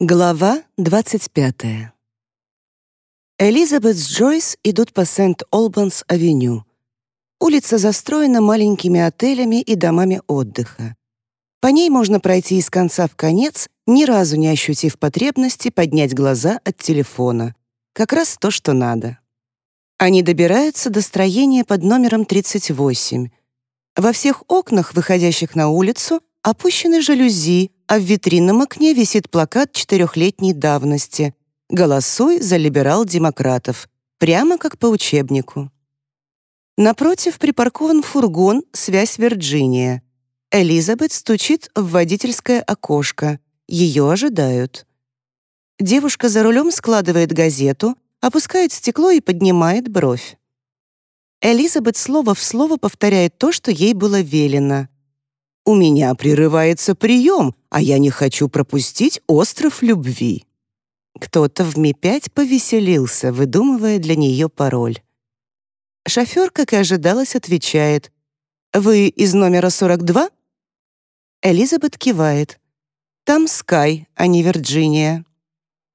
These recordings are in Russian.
Глава 25. Элизабет с Джойс идут по Сент-Олбанс-авеню. Улица застроена маленькими отелями и домами отдыха. По ней можно пройти из конца в конец, ни разу не ощутив потребности поднять глаза от телефона. Как раз то, что надо. Они добираются до строения под номером 38. Во всех окнах, выходящих на улицу, опущены жалюзи, а в витринном окне висит плакат четырехлетней давности «Голосуй за либерал-демократов», прямо как по учебнику. Напротив припаркован фургон «Связь Вирджиния». Элизабет стучит в водительское окошко. Ее ожидают. Девушка за рулем складывает газету, опускает стекло и поднимает бровь. Элизабет слово в слово повторяет то, что ей было велено. У меня прерывается прием, а я не хочу пропустить остров любви». Кто-то в Ми-5 повеселился, выдумывая для нее пароль. Шофер, как и ожидалось, отвечает. «Вы из номера 42?» Элизабет кивает. «Там Скай, а не Вирджиния».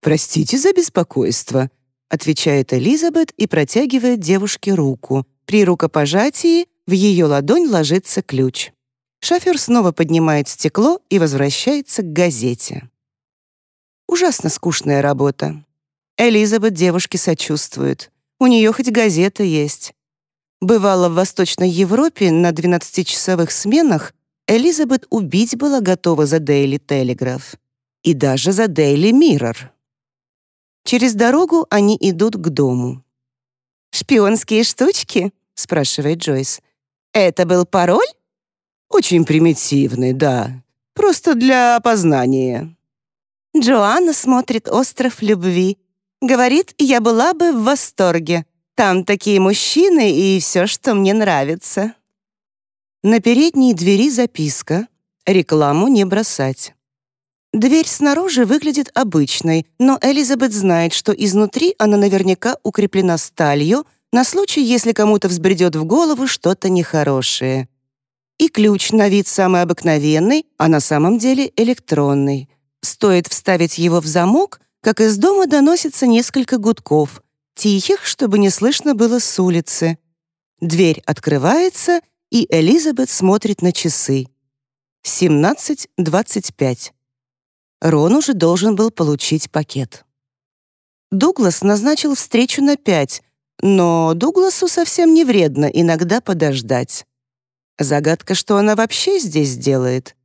«Простите за беспокойство», — отвечает Элизабет и протягивает девушке руку. При рукопожатии в ее ладонь ложится ключ. Шофер снова поднимает стекло и возвращается к газете. Ужасно скучная работа. Элизабет девушке сочувствует. У нее хоть газета есть. Бывало в Восточной Европе на 12-часовых сменах Элизабет убить была готова за Daily Telegraph и даже за Daily Mirror. Через дорогу они идут к дому. «Шпионские штучки?» — спрашивает Джойс. «Это был пароль?» Очень примитивный, да. Просто для опознания. Джоанна смотрит «Остров любви». Говорит, я была бы в восторге. Там такие мужчины и все, что мне нравится. На передней двери записка «Рекламу не бросать». Дверь снаружи выглядит обычной, но Элизабет знает, что изнутри она наверняка укреплена сталью на случай, если кому-то взбредет в голову что-то нехорошее. И ключ на вид самый обыкновенный, а на самом деле электронный. Стоит вставить его в замок, как из дома доносится несколько гудков, тихих, чтобы не слышно было с улицы. Дверь открывается, и Элизабет смотрит на часы. 17.25. Рон уже должен был получить пакет. Дуглас назначил встречу на пять, но Дугласу совсем не вредно иногда подождать. Загадка, что она вообще здесь делает.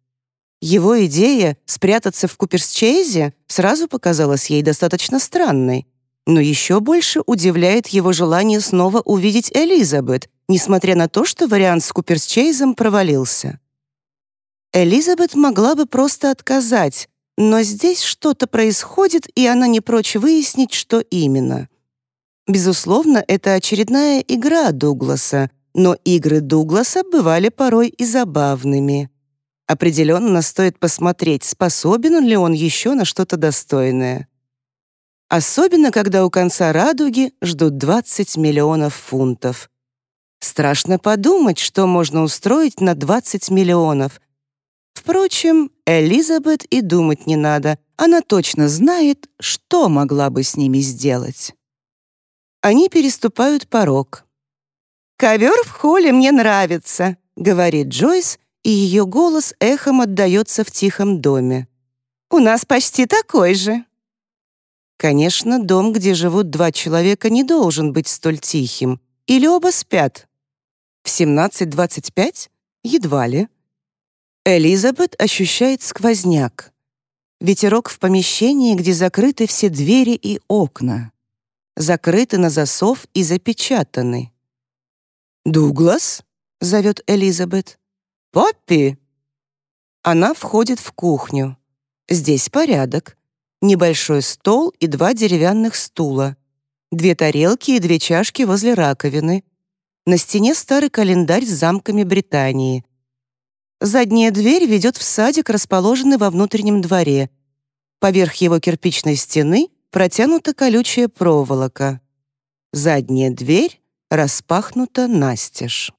Его идея спрятаться в Куперсчейзе сразу показалась ей достаточно странной. Но еще больше удивляет его желание снова увидеть Элизабет, несмотря на то, что вариант с Куперсчейзом провалился. Элизабет могла бы просто отказать, но здесь что-то происходит, и она не прочь выяснить, что именно. Безусловно, это очередная игра Дугласа, но игры Дугласа бывали порой и забавными. Определенно стоит посмотреть, способен ли он еще на что-то достойное. Особенно, когда у конца радуги ждут 20 миллионов фунтов. Страшно подумать, что можно устроить на 20 миллионов. Впрочем, Элизабет и думать не надо. Она точно знает, что могла бы с ними сделать. Они переступают порог. «Ковер в холле мне нравится», — говорит Джойс, и ее голос эхом отдается в тихом доме. «У нас почти такой же». Конечно, дом, где живут два человека, не должен быть столь тихим. Или оба спят. В 17.25? Едва ли. Элизабет ощущает сквозняк. Ветерок в помещении, где закрыты все двери и окна. Закрыты на засов и запечатаны. «Дуглас?» — зовет Элизабет. «Поппи!» Она входит в кухню. Здесь порядок. Небольшой стол и два деревянных стула. Две тарелки и две чашки возле раковины. На стене старый календарь с замками Британии. Задняя дверь ведет в садик, расположенный во внутреннем дворе. Поверх его кирпичной стены протянута колючая проволока. Задняя дверь распахнута настежь.